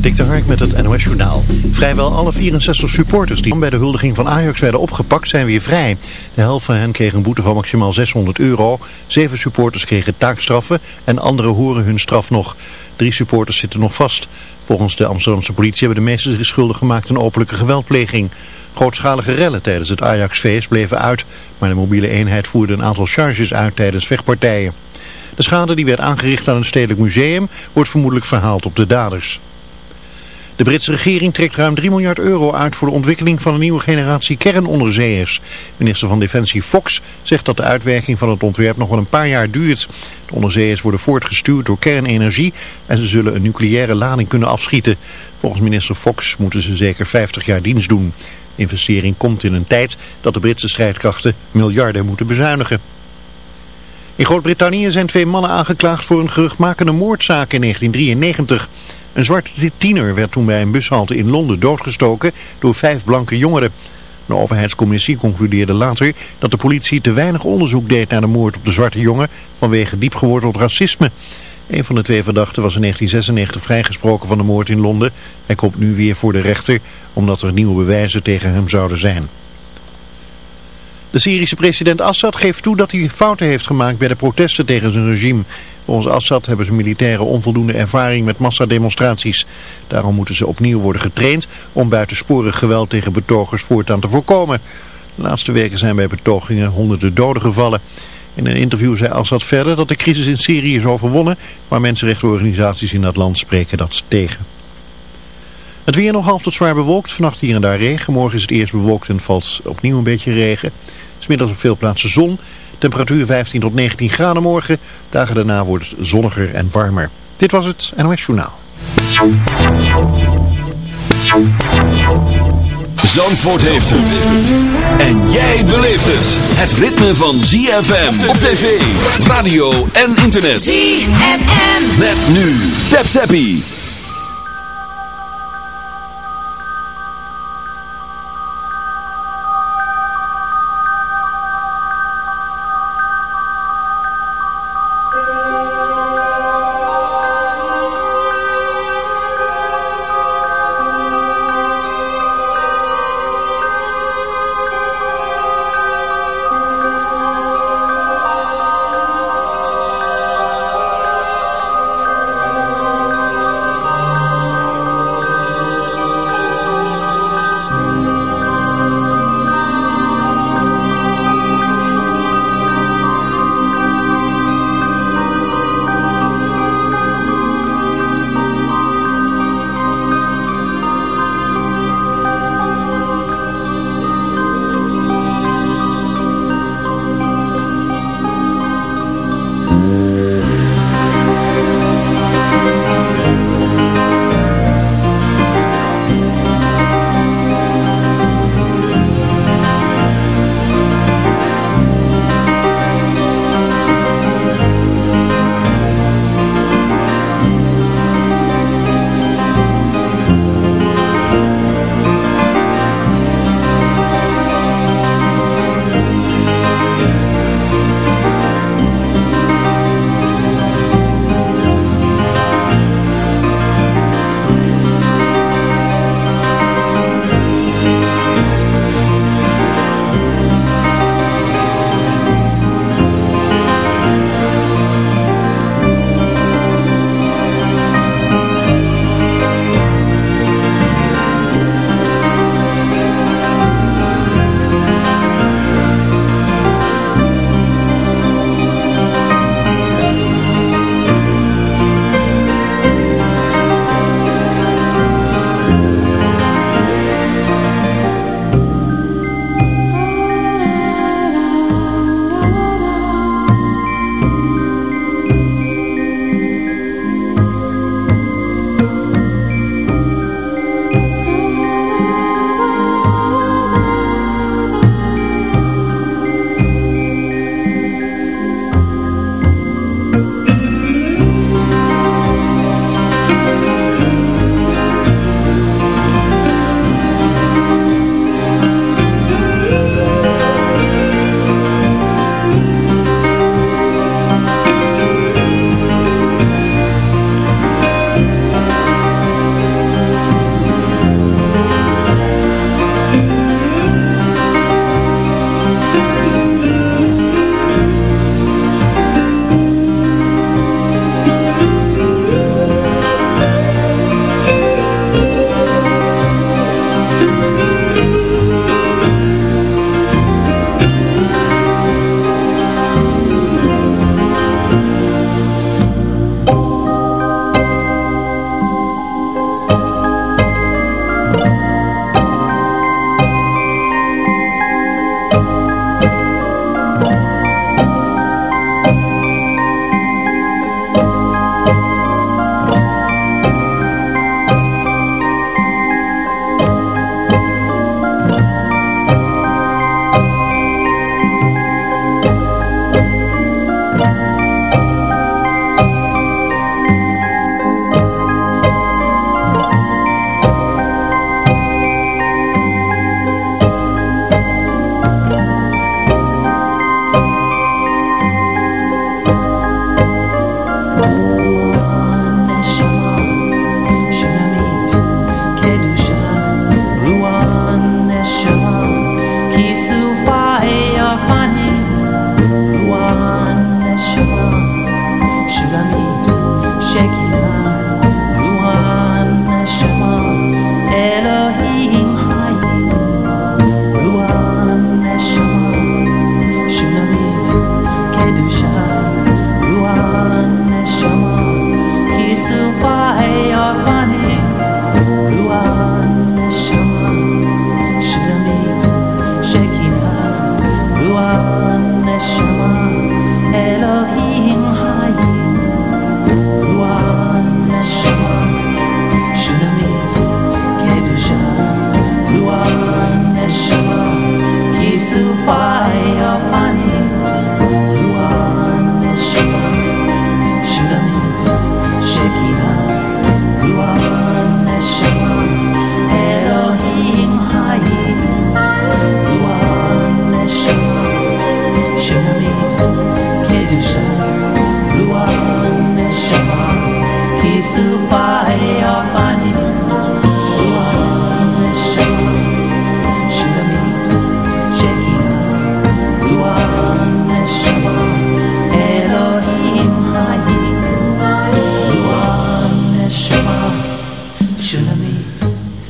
Dik de Hark met het NOS Journaal. Vrijwel alle 64 supporters die bij de huldiging van Ajax werden opgepakt zijn weer vrij. De helft van hen kreeg een boete van maximaal 600 euro. Zeven supporters kregen taakstraffen en anderen horen hun straf nog. Drie supporters zitten nog vast. Volgens de Amsterdamse politie hebben de meesten zich schuldig gemaakt aan openlijke geweldpleging. Grootschalige rellen tijdens het Ajax-feest bleven uit, maar de mobiele eenheid voerde een aantal charges uit tijdens vechtpartijen. De schade die werd aangericht aan een stedelijk museum wordt vermoedelijk verhaald op de daders. De Britse regering trekt ruim 3 miljard euro uit voor de ontwikkeling van een nieuwe generatie kernonderzeeërs. Minister van Defensie Fox zegt dat de uitwerking van het ontwerp nog wel een paar jaar duurt. De onderzeeërs worden voortgestuurd door kernenergie en ze zullen een nucleaire lading kunnen afschieten. Volgens minister Fox moeten ze zeker 50 jaar dienst doen. De investering komt in een tijd dat de Britse strijdkrachten miljarden moeten bezuinigen. In Groot-Brittannië zijn twee mannen aangeklaagd voor een geruchtmakende moordzaak in 1993. Een zwarte tiener werd toen bij een bushalte in Londen doodgestoken door vijf blanke jongeren. De overheidscommissie concludeerde later dat de politie te weinig onderzoek deed naar de moord op de zwarte jongen vanwege diepgeworteld racisme. Een van de twee verdachten was in 1996 vrijgesproken van de moord in Londen. Hij komt nu weer voor de rechter omdat er nieuwe bewijzen tegen hem zouden zijn. De Syrische president Assad geeft toe dat hij fouten heeft gemaakt bij de protesten tegen zijn regime. Volgens Assad hebben zijn militairen onvoldoende ervaring met massademonstraties. Daarom moeten ze opnieuw worden getraind om buitensporig geweld tegen betogers voortaan te voorkomen. De laatste weken zijn bij betogingen honderden doden gevallen. In een interview zei Assad verder dat de crisis in Syrië is overwonnen, maar mensenrechtenorganisaties in dat land spreken dat tegen. Het weer nog half tot zwaar bewolkt, vannacht hier en daar regen. Morgen is het eerst bewolkt en valt opnieuw een beetje regen. Smiddags op veel plaatsen zon. Temperatuur 15 tot 19 graden morgen. Dagen daarna wordt het zonniger en warmer. Dit was het NOS Journaal. Zandvoort heeft het. En jij beleeft het. Het ritme van ZFM op tv, radio en internet. ZFM. Met nu. Tap Zappie.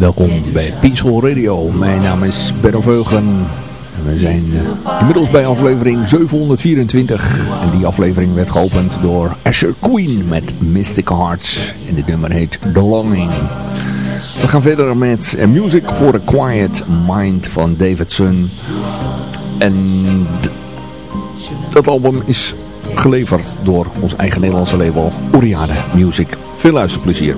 Welkom bij Peaceful Radio. Mijn naam is Benno Veugen. We zijn uh, inmiddels bij aflevering 724. En die aflevering werd geopend door Asher Queen met Mystic Hearts. En dit nummer heet The Longing. We gaan verder met uh, Music for a Quiet Mind van Davidson. En dat album is geleverd door ons eigen Nederlandse label Oriade Music. Veel luisterplezier.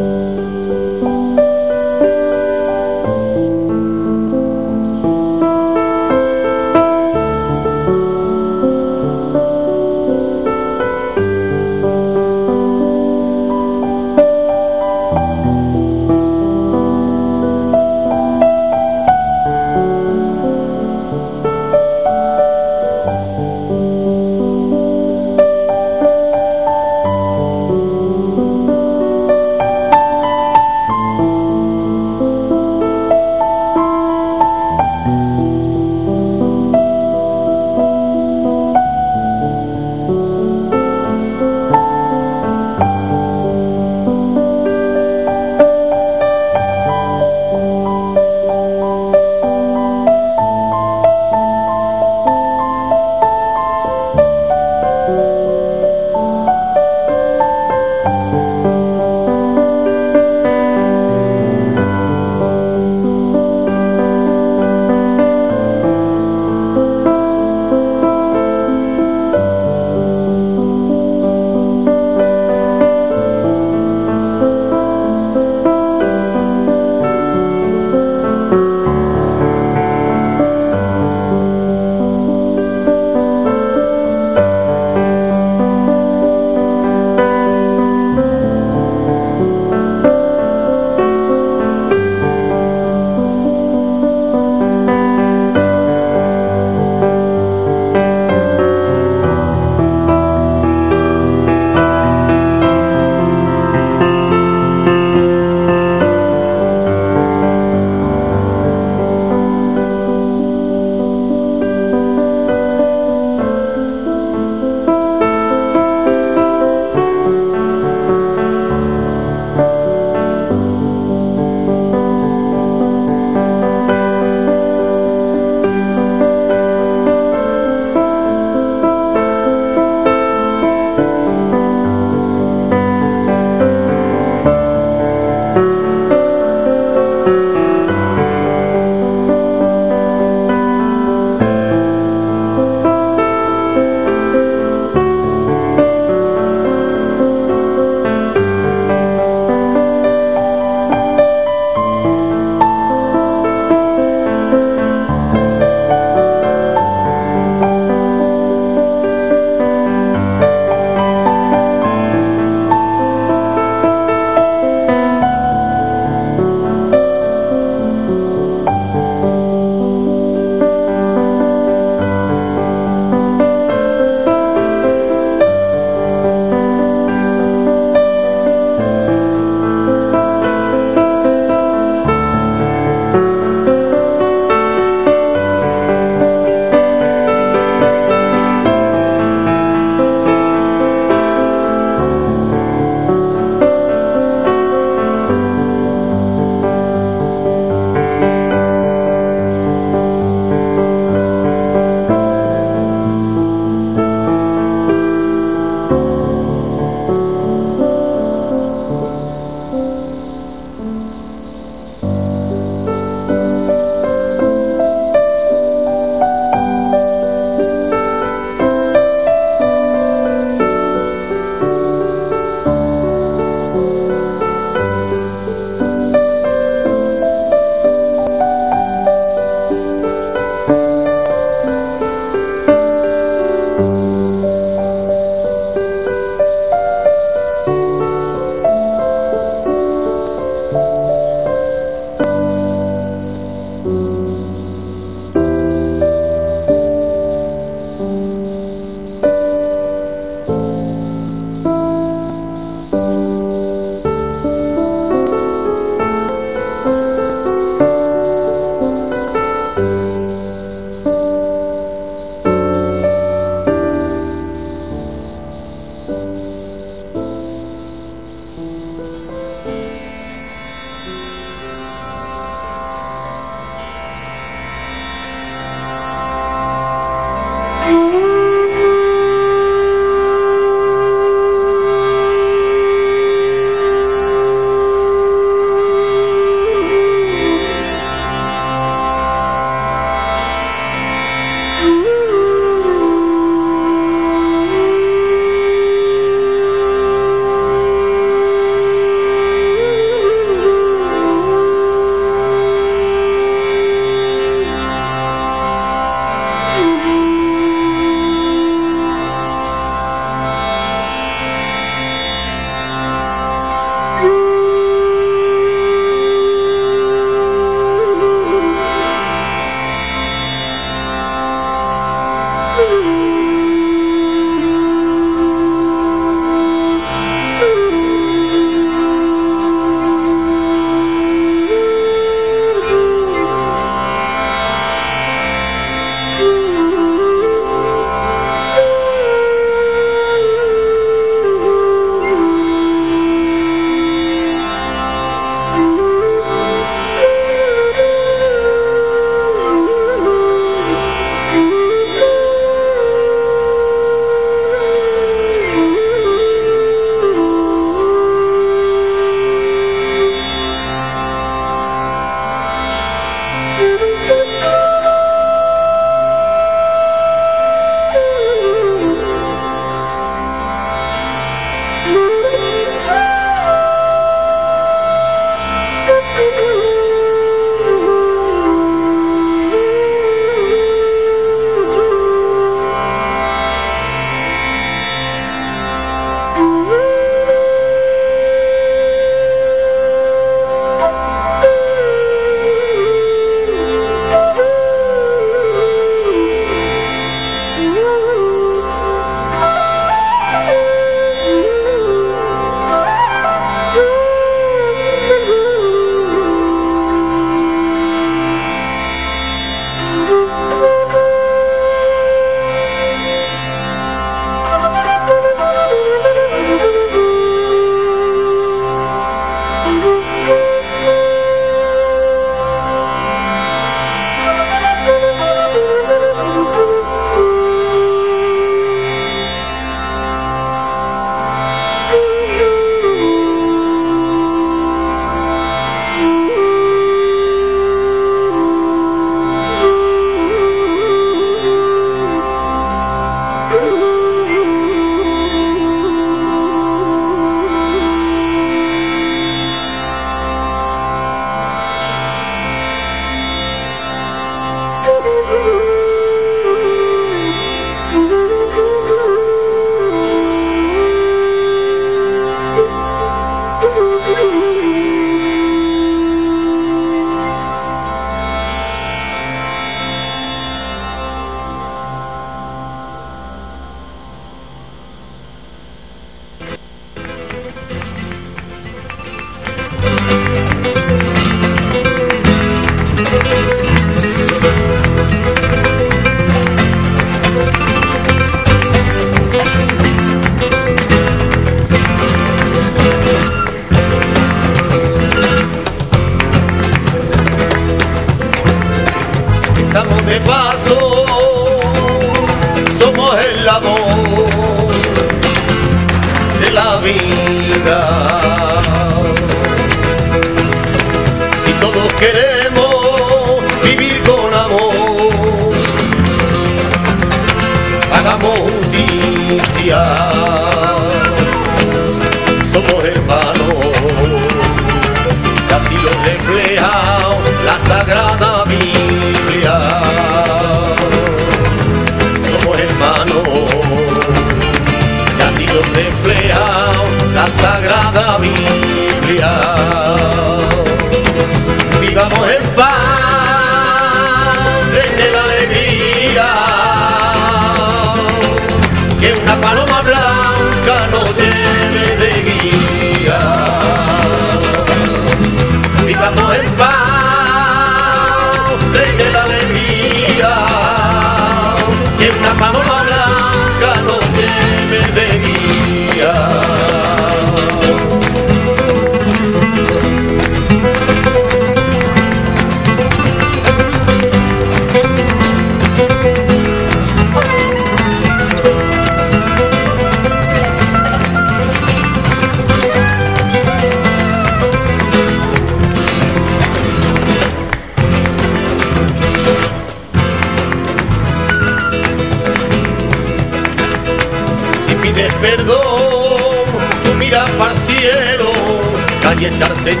Señor,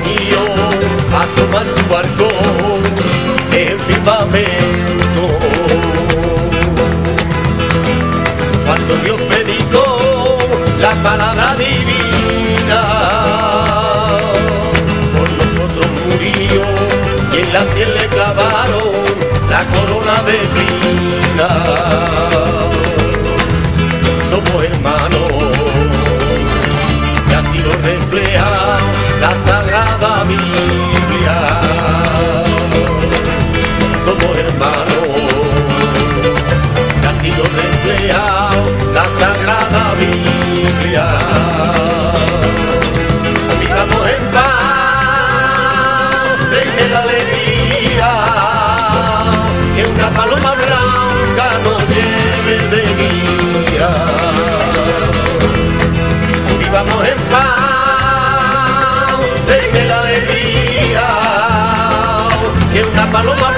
asoma su barco en firmamento. Cuando Dios predicó la palabra divina, por nosotros murió y en la sien le clavaron la corona de vida. paloma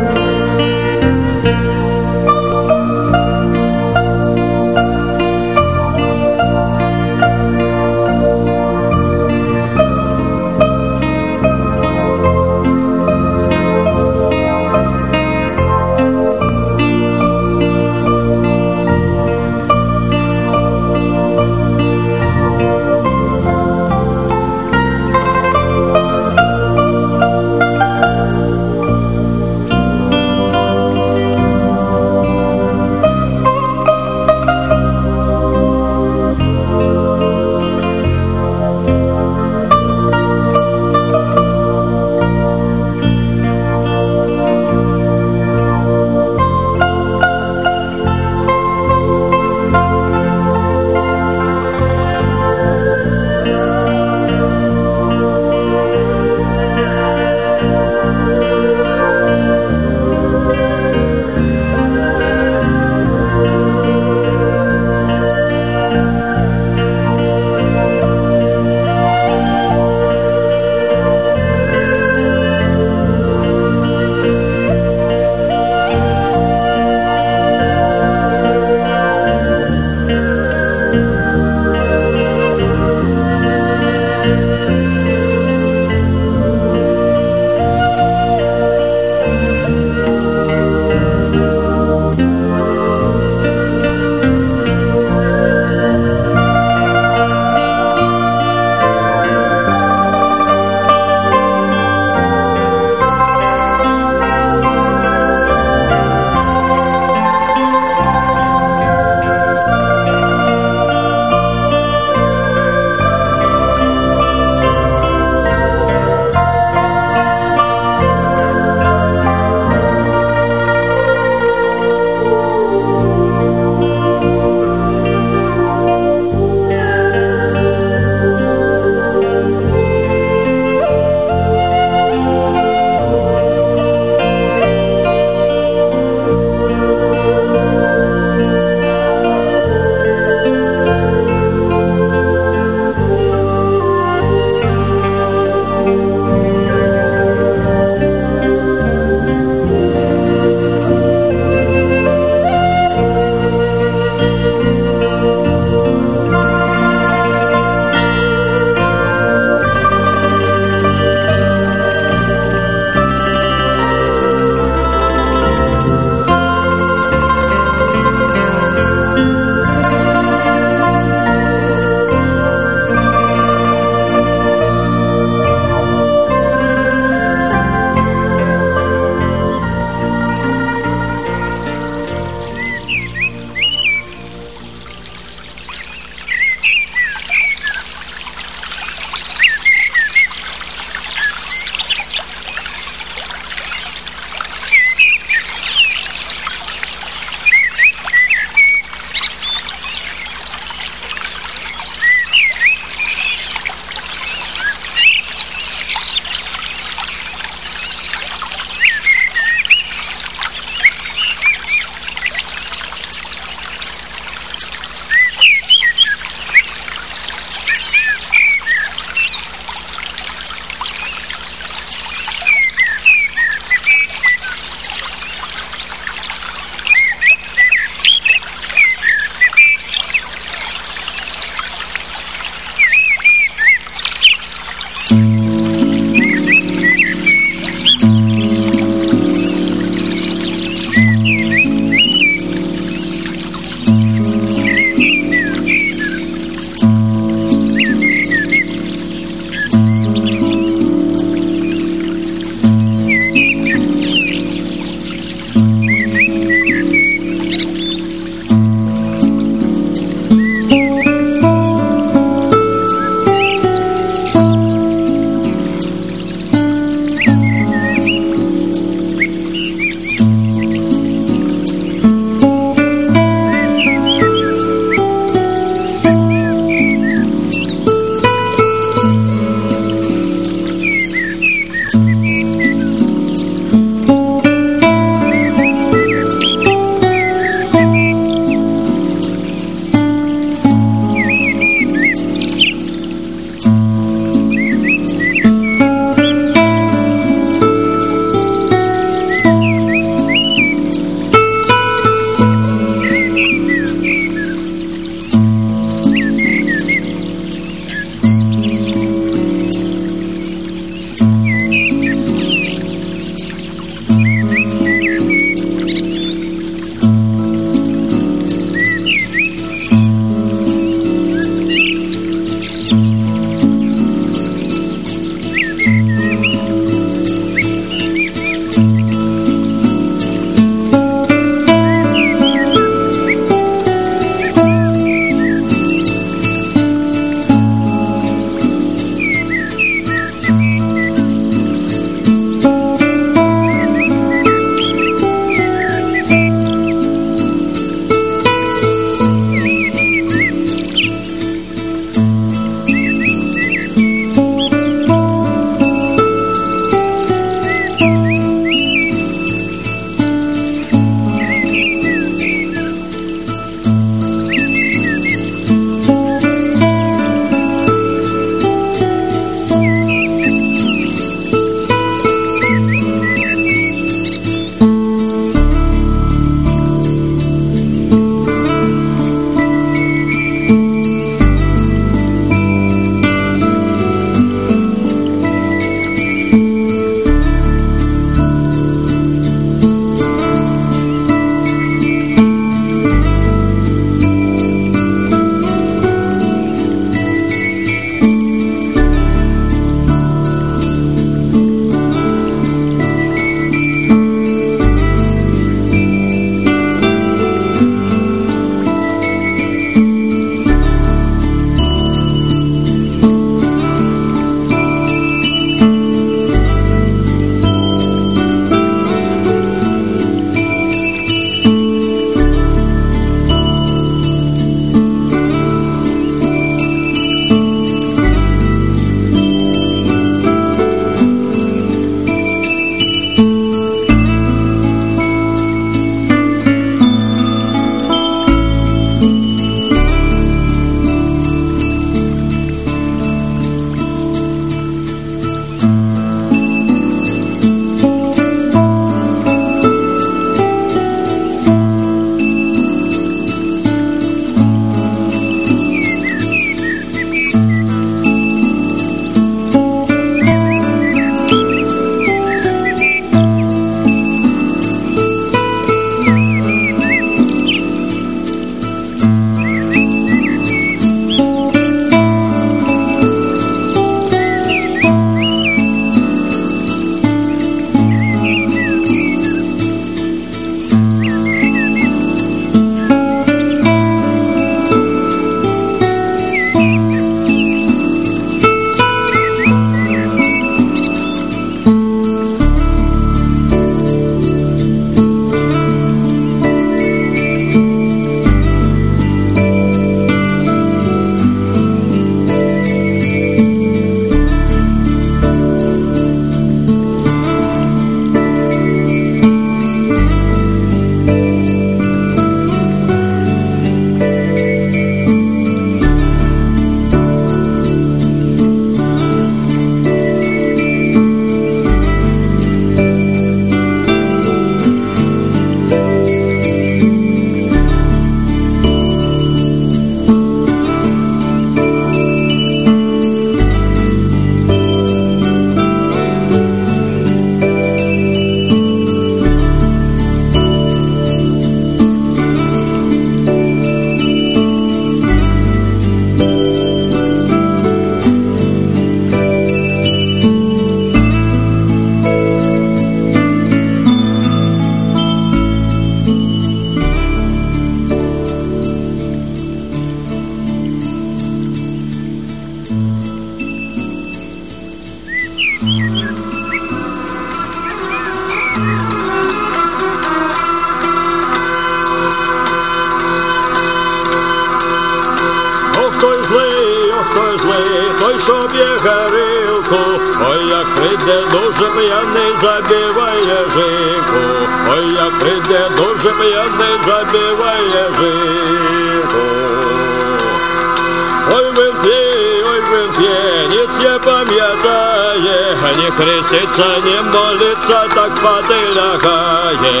молиться, так спати лягає.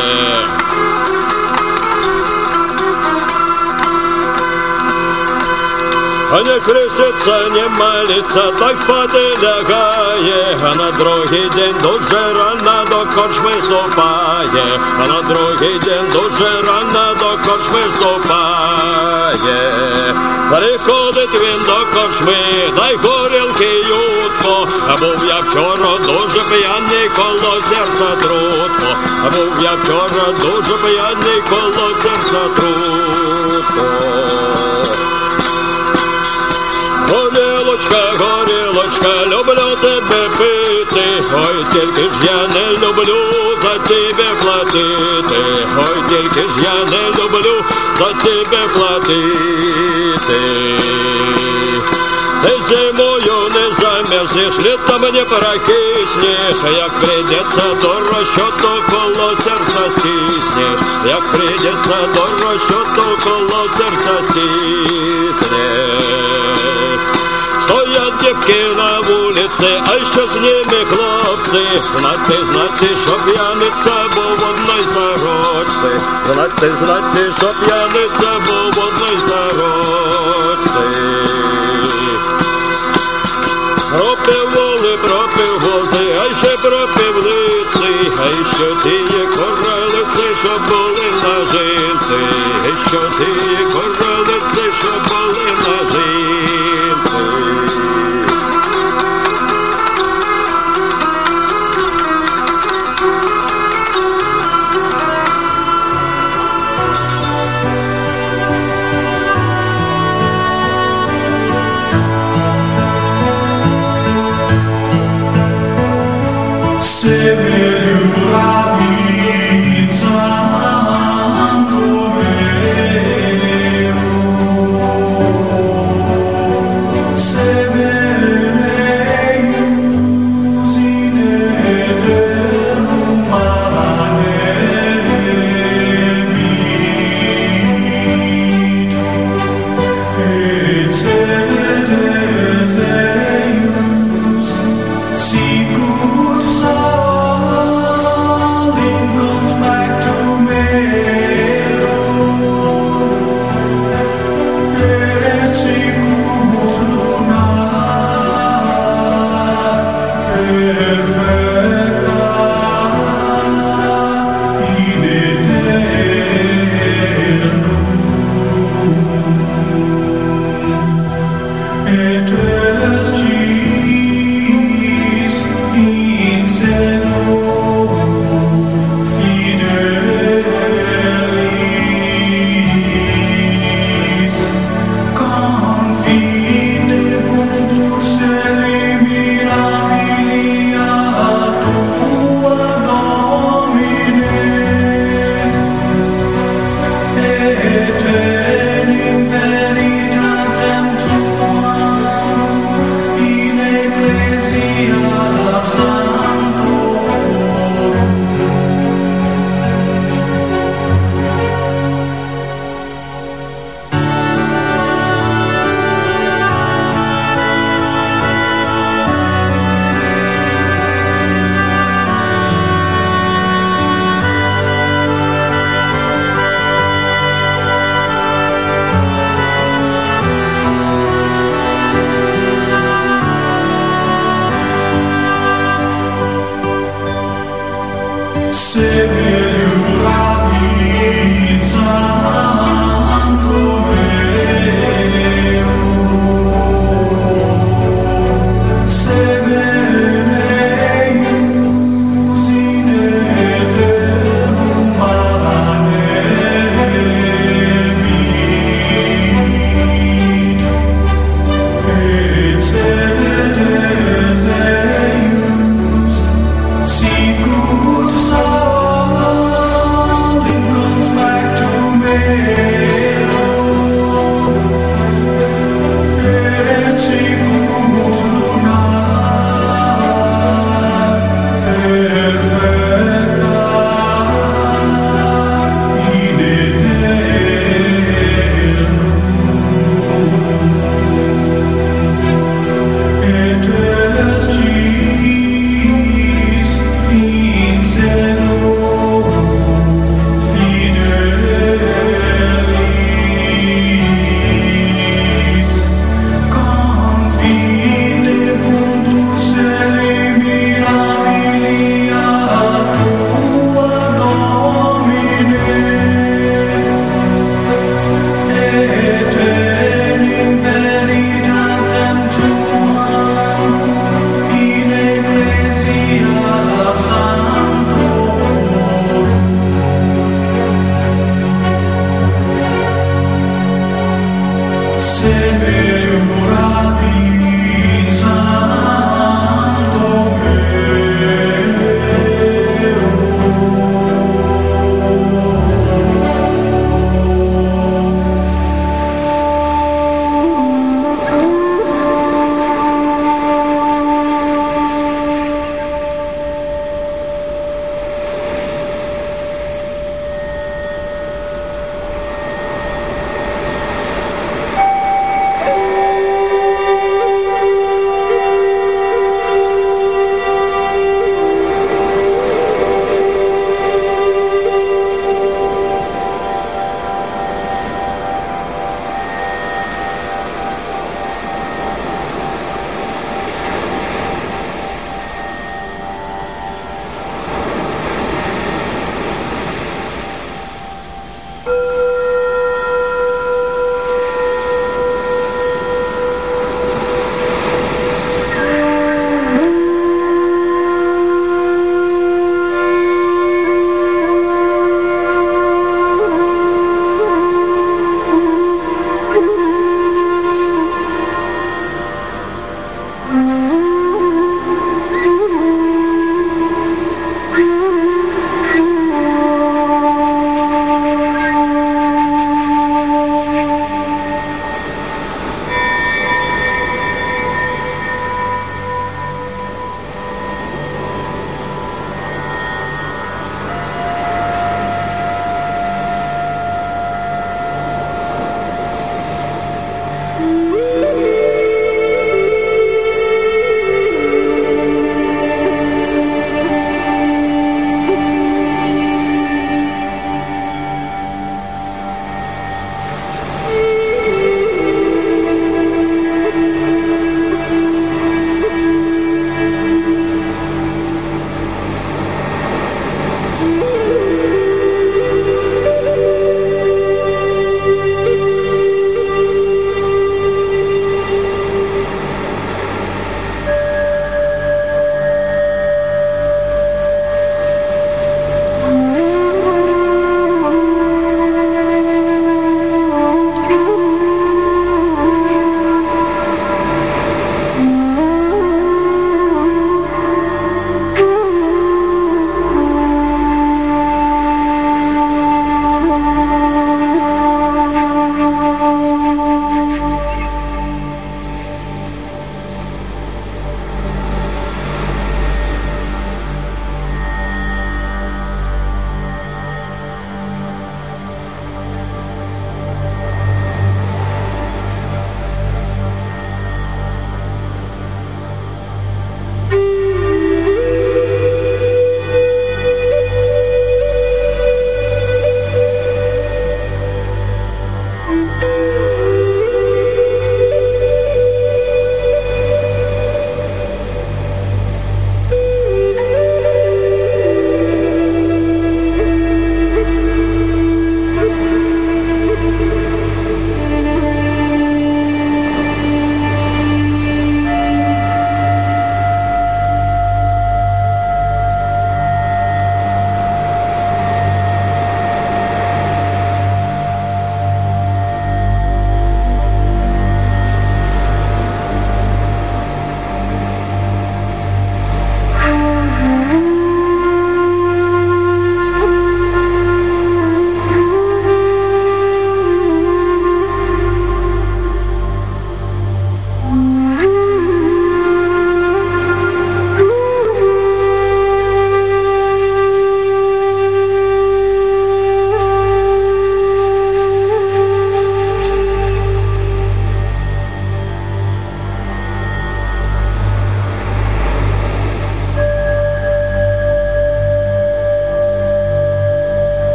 А не креститься, не молиться, так спати лягає, а на другий день дуже рано до корчми ступає, а на другий день дуже рано до корчми ступає. Приходить він до корчми, дай горілки ютко, А був я вчора дуже п'яний коло серця трутко, а був я вчора дуже п'яний коло серця трутко. Горілочка, горілочка, люблю тебе пити, ой, тільки ж я не люблю за тебе платити, ой, тільки ж я не люблю за тебе платити. Зимою не замерзнеш, літом не прокиснеш, як прийдеться до розчоту, коло серця стиснеш, як прийдеться до розчоту, коло серця стиснеш. Стоять дівки на вулиці, а що з ними хлопці, знати, знати, що п'яниця був в одній сорочці, знати, знати, що п'яниця був в одній сорочці. а ще пропив лици, а що ті королиці, що були на жінці, а що ті королиці,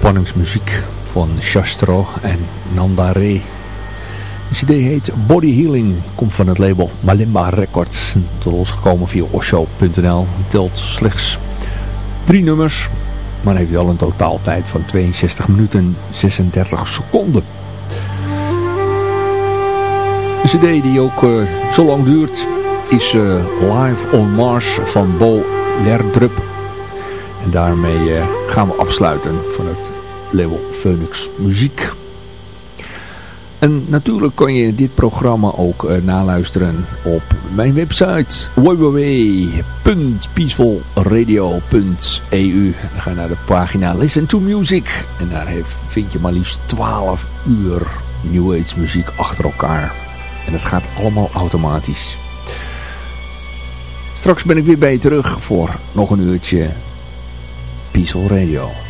ontspanningsmuziek van Shastro en Nanda Ray. De cd heet Body Healing, komt van het label Malimba Records. Tot ons gekomen via osho.nl. Telt slechts drie nummers, maar heeft wel een totaaltijd van 62 minuten 36 seconden. De cd die ook uh, zo lang duurt is uh, Live on Mars van Bo Lerdrup. En daarmee uh, gaan we afsluiten van het label Phoenix Muziek. En natuurlijk kan je dit programma ook uh, naluisteren op mijn website www.peacefulradio.eu Dan ga je naar de pagina Listen to Music en daar heeft, vind je maar liefst 12 uur New Age muziek achter elkaar. En het gaat allemaal automatisch. Straks ben ik weer bij je terug voor nog een uurtje Peaceful Radio.